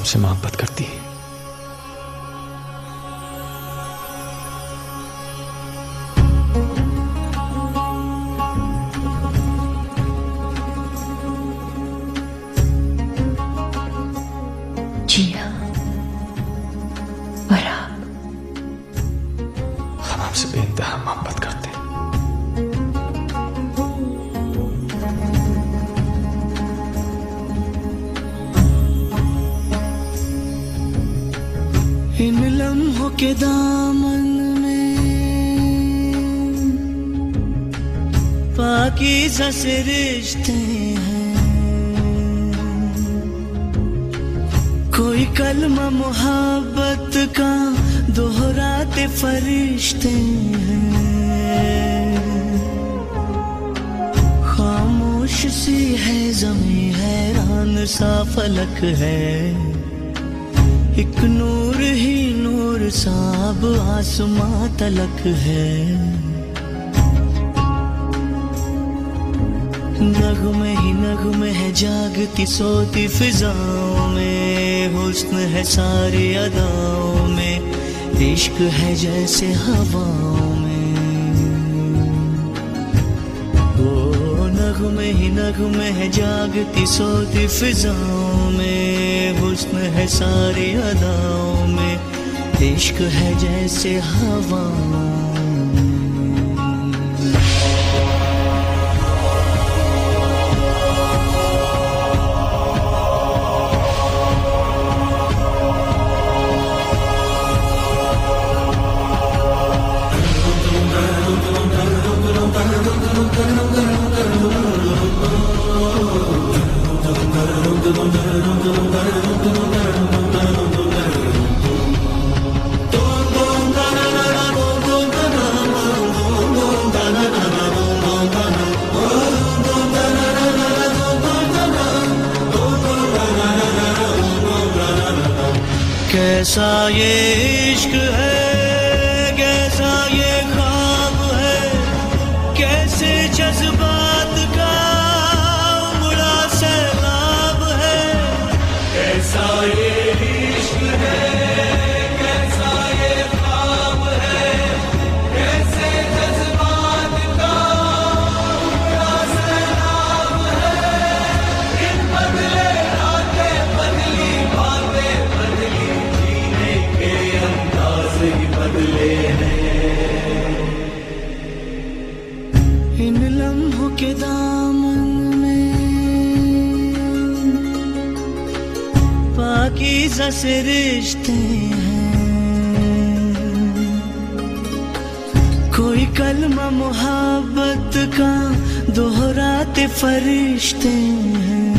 آپ ہم سے محبت کرتی ہے کے دامن میں پاکیزہ سے رشتے ہیں۔ کوئی کلمہ محبت کا دہراتے فرشتے ہیں۔ خاموش سی ہے زمیں حیران سا فلک ہے۔ ایک نور نور ساب آسماں تلک ہے۔ نغمے ہی نغمے ہے، جاگتی سوتی فضاؤں میں۔ حسن ہے ساری اداؤں میں۔ عشق ہے جیسے ہواؤں میں۔ وہ نغمے ہی نغمے ہے، جاگتی سوتی فضاؤں میں۔ حسن ہے ساری اداؤں میں۔ عشق ہے جیسے ہوا کیسا یہ عشق ہے۔ سے رشتے ہیں۔ کوئی کلمہ محبت کا دہراتے فرشتے ہیں۔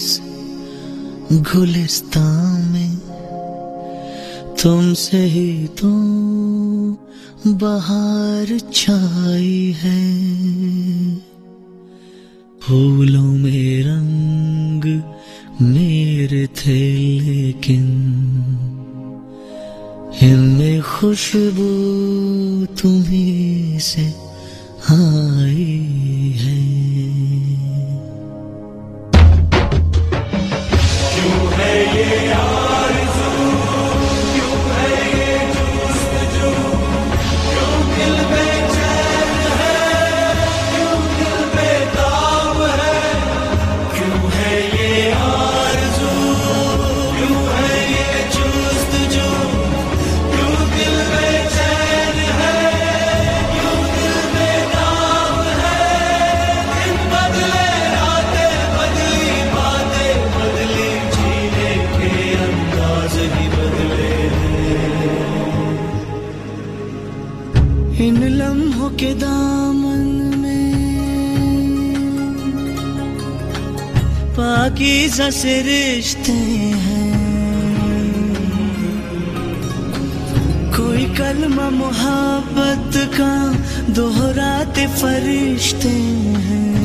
اس گلستان میں تم سے ہی تو بہار چھائی ہے۔ پھولوں میں رنگ میرے تھے لیکن ان میں خوشبو تمہیں سے ان لمحوں کے دامن میں۔ پاکیزہ سے رشتے ہیں۔ کوئی کلمہ محبت کا دوہراتے فرشتے ہیں۔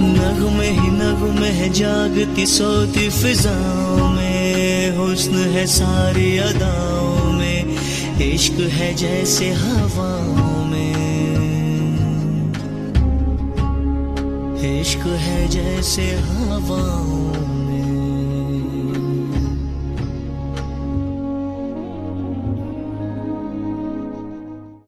نغمے ہی نغمے ہے جاگتی سوتی فضاؤں میں۔ حسن ہے ساری اداؤں عشق ہے جیسے ہواؤں میں۔ عشق ہے جیسے ہواؤں